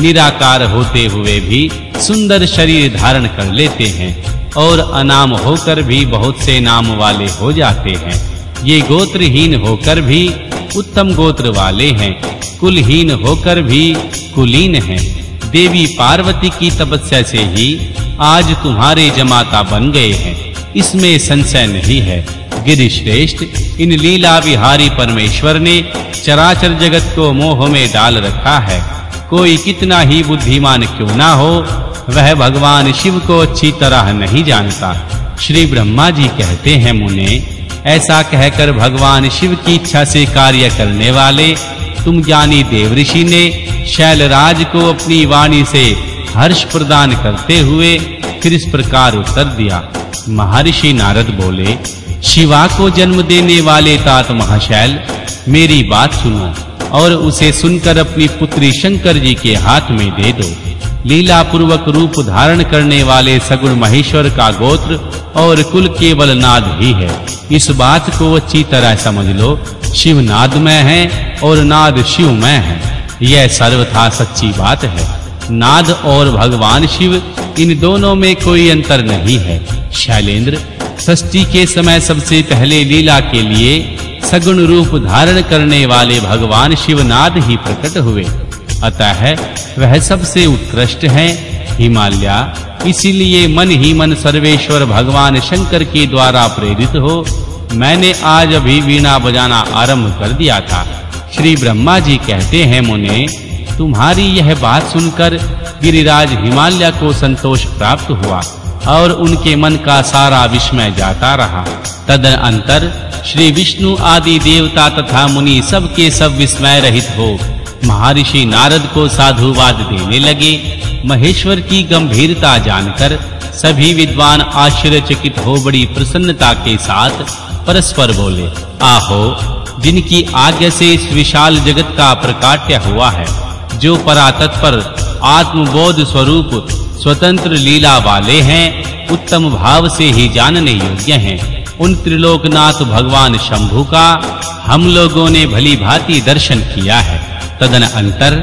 निराकार होते हुए भी सुंदर शरीर धारण कर लेते हैं और अनाम होकर भी बहुत से नाम वाले हो जाते हैं। ये गोत्रहीन होकर भी उत्तम गोत्र वाले हैं। कुलहीन होकर भी कुलीन हैं। देवी पार्वती की तपस्या से ही आज तुम्हारे जमाता बन गए हैं। इसमें संशय नहीं है। गिरिश्रेष्ठ, इन लीला विहारी परमेश्वर ने चराचर जगत को मोह में डाल रखा है। कोई कितना ही बुद्धिमान क्यों ना हो, वह भगवान शिव को अच्छी तरह नहीं जानता। श्री ब्रह्मा जी कहते हैं, मुने, ऐसा कहकर भगवान शिव की इच्छा से कार्य करने वाले, तुम ज्ञानी देवऋषि ने शैलराज को अपनी वाणी से हर्ष प्रदान करते हुए फिर इस प्रकार उत्तर दिया। महर्षि नारद बोले, शिवा को जन्म देने वाले तात महाशैल, मेरी बात सुनो। और उसे सुनकर अपनी पुत्री शंकर जी के हाथ में दे दो। लीला पूर्वक रूप धारण करने वाले सगुण महेश्वर का गोत्र और कुल केवल नाद ही है। इस बात को अच्छी तरह समझ लो। शिव नाद में है और नाद शिव में है। यह सर्वथा सच्ची बात है। नाद और भगवान शिव इन दोनों में कोई अंतर नहीं है। शैलेंद्र षष्ठी के समय सबसे पहले लीला के लिए सगुण रूप धारण करने वाले भगवान शिवनाद ही प्रकट हुए। अतः वह सबसे उत्कृष्ट है। हिमालय, इसीलिए मन ही मन सर्वेश्वर भगवान शंकर के द्वारा प्रेरित हो। मैंने आज अभी वीणा बजाना आरंभ कर दिया था। श्री ब्रह्मा जी कहते हैं, मुने, तुम्हारी यह बात सुनकर गिरिराज हिमालय को संतोष प्राप्त हुआ। और उनके मन का सारा विस्मय जाता रहा। तदनंतर श्री विष्णु आदि देवता तथा मुनि सब के सब विस्मय रहित हो महर्षि नारद को साधुवाद देने लगे। महेश्वर की गंभीरता जानकर सभी विद्वान आश्चर्यचकित हो बड़ी प्रसन्नता के साथ परस्पर बोले, आहो, जिनकी आज्ञा से इस विशाल जगत का प्रकाट्य हुआ है, जो परातत्पर आत्मबोध स्वरूप स्वतंत्र लीला वाले हैं, उत्तम भाव से ही जानने योग्य हैं। उन त्रिलोकनाथ भगवान शंभु का हम लोगों ने भली भांति दर्शन किया है। तदन अंतर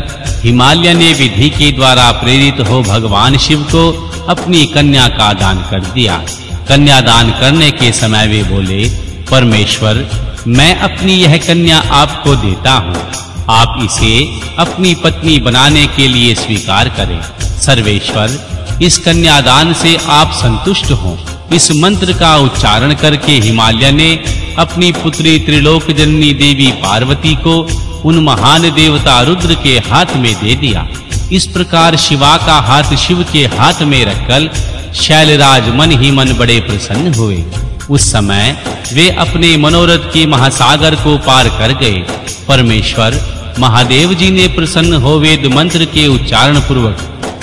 हिमालय ने विधि के द्वारा प्रेरित हो भगवान शिव को अपनी कन्या का दान कर दिया। कन्या दान करने के समय वे बोले, परमेश्वर, मैं अपनी यह कन्या आपको देता हूँ। आप इसे अपनी पत्नी बनाने के लिए स्वीकार करें। सर्वेश्वर, इस कन्यादान से आप संतुष्ट हों। इस मंत्र का उच्चारण करके हिमालय ने अपनी पुत्री त्रिलोक जननी देवी पार्वती को उन महान देवता रुद्र के हाथ में दे दिया। इस प्रकार शिवा का हाथ शिव के हाथ में रखकर शैलराज मन ही मन बड़े प्रसन्न हुए। उस समय वे अपने मनोरथ के महासागर को पार कर गए। परमेश्वर महादेव जी ने प्रसन्न हो वेद मंत्र के उच्चारण पूर्वक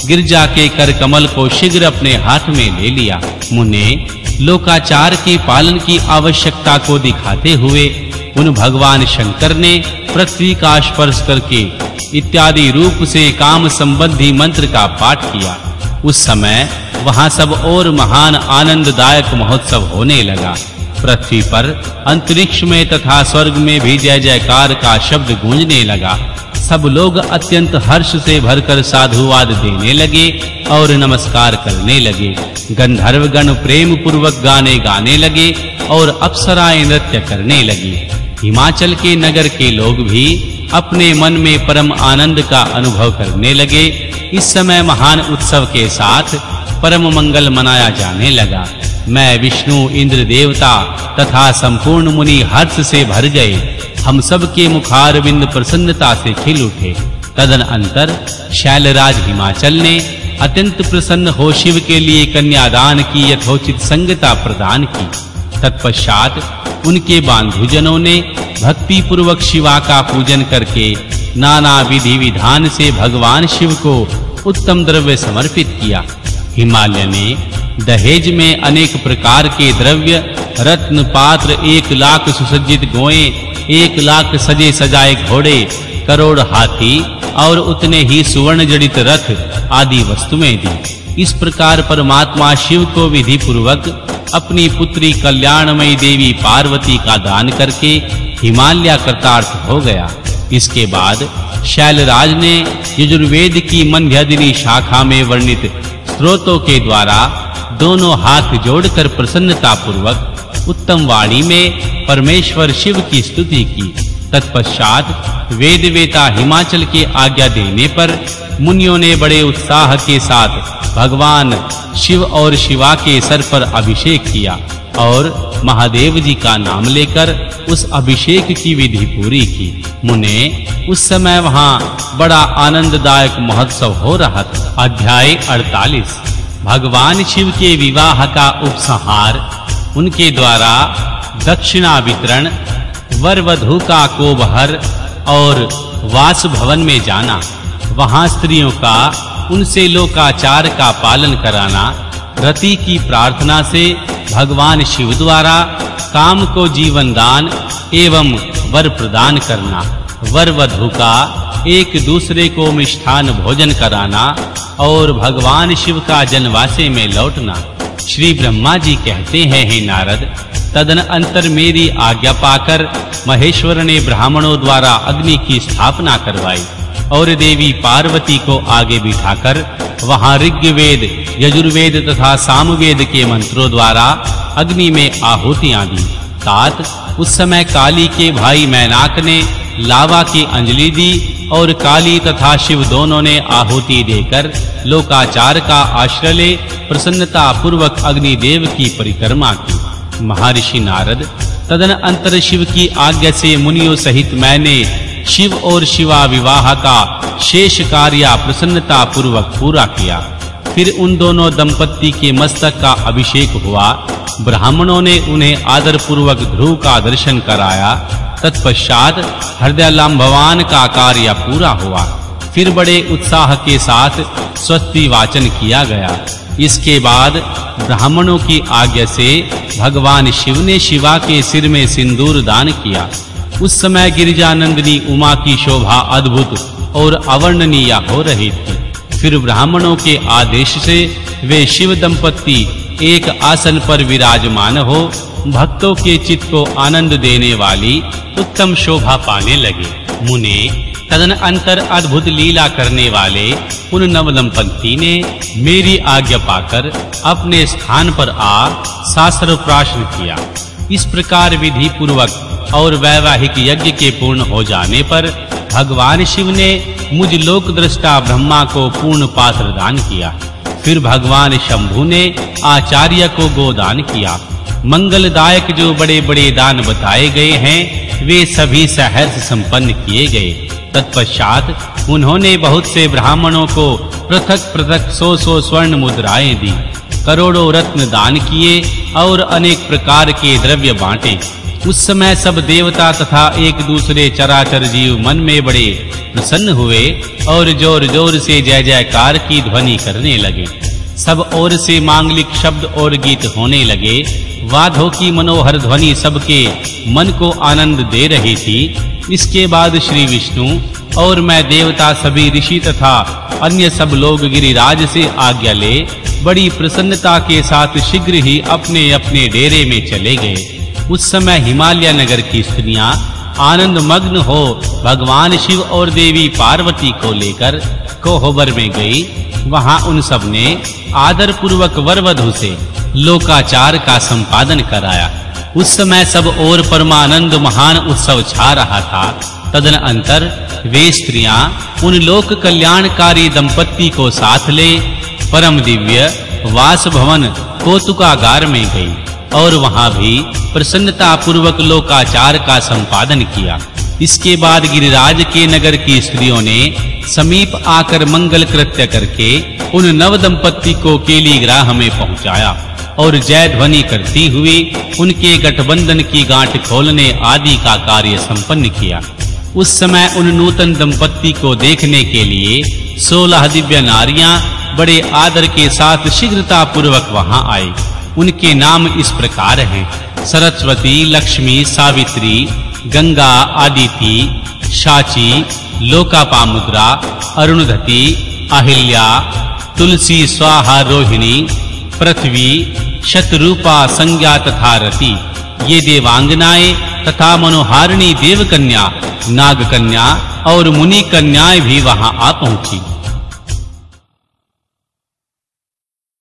गिरजा के कर कमल को शीघ्र अपने हाथ में ले लिया। मुने, लोकाचार के पालन की आवश्यकता को दिखाते हुए उन भगवान शंकर ने पृथ्वी का स्पर्श करके इत्यादि रूप से काम संबंधी मंत्र का पाठ किया। उस समय वहाँ सब और महान आनंददायक महोत्सव होने लगा। पृथ्वी पर अंतरिक्ष में तथा स्वर्ग में भी जय जयकार का शब्द गूंजने लगा। सब लोग अत्यंत हर्ष से भरकर साधुवाद देने लगे और नमस्कार करने लगे। गंधर्व गण प्रेम पूर्वक गाने गाने लगे और अप्सराएँ नृत्य करने लगी। हिमाचल के नगर के लोग भी अपने मन में परम आनंद का अनुभव करने लगे। इस समय महान उत्सव के साथ परम मंगल मनाया जाने लगा। मैं विष्णु, इंद्र देवता तथा संपूर्ण मुनि हर्ष से भर गए। हम सब के मुखार बिंद प्रसन्नता से खिल उठे। तदन अंतर शैलराज हिमाचल ने अत्यंत प्रसन्न हो शिव के लिए कन्यादान की यथोचित संगता प्रदान की। तत्पश्चात उनके बांधुजनों ने भक्ति पूर्वक शिवा का पूजन करके नाना विधि विधान से भगवान शिव को उत्तम द्रव्य समर्पित किया। हिमालय ने दहेज में अनेक प्रकार के द्रव्य, रत्न, पात्र, एक लाख सुसज्जित गोएँ, एक लाख सजे सजाए घोड़े, करोड़ हाथी और उतने ही सुवर्ण जड़ित रथ आदि वस्तुएँ दी इस प्रकार परमात्मा शिव को विधि पूर्वक अपनी पुत्री कल्याणमयी देवी पार्वती का दान करके हिमालय कृतार्थ हो गया। इसके बाद शैलराज ने यजुर्वेद की मंध्यदिनी शाखा में वर्णित स्त्रोतों के द्वारा दोनों हाथ जोड़कर प्रसन्नता पूर्वक उत्तम वाणी में परमेश्वर शिव की स्तुति की। तत्पश्चात वेदवेता हिमाचल के आज्ञा देने पर मुनियों ने बड़े उत्साह के साथ भगवान शिव और शिवा के सर पर अभिषेक किया। और महादेव जी का नाम लेकर उस अभिषेक की विधि पूरी की। मुने, उस समय वहाँ बड़ा आनंददायक महोत्सव हो रहा था। अध्याय 48 भगवान शिव के विवाह का उपसंहार। उनके द्वारा दक्षिणा वितरण वर वधु का कोबहर और वास भवन में जाना। वहाँ स्त्रियों का, उनसे लोकाचार का पालन कराना। रति की प्रार्थना से भगवान शिव द्वारा काम को जीवन दान एवं वर प्रदान करना, वर वधु का एक दूसरे को मिष्ठान भोजन कराना और भगवान शिव का जनवासे में लौटना। श्री ब्रह्मा जी कहते हैं, हे नारद, तदन अंतर मेरी आज्ञा पाकर महेश्वर ने ब्राह्मणों द्वारा अग्नि की स्थापना करवाई और देवी पार्वती को आगे बिठाकर वहाँ ऋग्वेद यजुर्वेद तथा सामवेद के मंत्रों द्वारा अग्नि में आहुतियाँ दी। तात उस समय काली के भाई मैनाक ने लावा की अंजलि दी और काली तथा शिव दोनों ने आहुति देकर लोकाचार का आश्रय ले प्रसन्नता पूर्वक अग्नि देव की परिक्रमा की। महर्षि नारद, तदन अंतर शिव की आज्ञा से मुनियों सहित मैंने शिव और शिवा विवाह का शेष कार्य प्रसन्नता पूर्वक पूरा किया। फिर उन दोनों दंपत्ति के मस्तक का अभिषेक हुआ। ब्राह्मणों ने उन्हें आदर पूर्वक ध्रुव का दर्शन कराया। तत्पश्चात हृदय भगवान का कार्य पूरा हुआ। फिर बड़े उत्साह के साथ स्वस्ति वाचन किया गया। इसके बाद ब्राह्मणों की आज्ञा से भगवान शिव ने शिवा के सिर में सिंदूर दान किया। उस समय गिरिजानंदिनी उमा की शोभा अद्भुत और अवर्णनीय हो रही थी। फिर ब्राह्मणों के आदेश से वे शिव दंपति एक आसन पर विराजमान हो, भक्तों के चित्त को आनंद देने वाली उत्तम शोभा पाने लगे। मुने, तदन अंतर अद्भुत लीला करने वाले उन नव दंपत्ति ने मेरी आज्ञा पाकर अपने स्थान पर आ शास्त्र प्राशन किया। इस प्रकार विधि पूर्वक और वैवाहिक यज्ञ के पूर्ण हो जाने पर भगवान शिव ने मुझ लोक दृष्टा ब्रह्मा को पूर्ण पात्र दान किया। फिर भगवान शंभु ने आचार्य को गोदान किया। मंगलदायक जो बड़े-बड़े दान बताए गए हैं, वे सभी सहर्ष संपन्न किए गए। तत्पश्चात उन्होंने बहुत से ब्राह्मणों को पृथक-पृथक सौ सौ स्वर्ण मुद्राएँ दी। करोड़ों रत्न दान किए और अनेक प्रकार के द्रव्य बांटे। उस समय सब देवता तथा एक दूसरे चराचर जीव मन में बड़े प्रसन्न हुए और जोर-जोर से जय जयकार की ध्वनि करने लगे। सब ओर से मांगलिक शब्द और गीत होने लगे। वाद्यों की मनोहर ध्वनि सबके मन को आनंद दे रही थी। इसके बाद श्री विष्णु और मैं देवता सभी ऋषि तथा अन्य सब लोग गिरिराज से आज्ञा ले, बड़ी प्रसन्नता के साथ शीघ्र ही अपने-अपने डेरे में चले गए। उस समय हिमालय नगर की स्त्रियाँ आनंद मग्न हो भगवान शिव और देवी पार्वती को लेकर कोहबर में गई। वहाँ उन सबने आदर पूर्वक वरवधु से लोकाचार का संपादन कराया। उस समय सब और परमानंद महान उत्सव छा रहा था। तदन अंतर वे स्त्रियाँ उन लोक कल्याणकारी दंपत्ति को साथ ले परम दिव्य वास भवन कोतुकागार में गई। और वहाँ भी प्रसन्नता पूर्वक लोकाचार का संपादन किया। इसके बाद गिरिराज के नगर की स्त्रियों ने समीप आकर मंगल कृत्य करके उन नव दंपत्ति को केली ग्राह में पहुँचाया और जय ध्वनि करती हुई उनके गठबंधन की गांठ खोलने आदि का कार्य संपन्न किया। उस समय उन नूतन दंपत्ति को देखने के लिए 16 दिव्य नारियाँ बड़े आदर के साथ शीघ्रता पूर्वक वहाँ आई उनके नाम इस प्रकार हैं। सरस्वती, लक्ष्मी, सावित्री, गंगा, आदिति, शाची, लोकापामुद्रा, अरुणधति, अहिल्या, तुलसी, स्वाहा, रोहिणी, पृथ्वी, शतरूपा, संज्ञा तथा रति। ये देवांगनाएँ तथा मनोहारिणी देवकन्या, नागकन्या और मुनि कन्याएँ भी वहाँ आ पहुँची।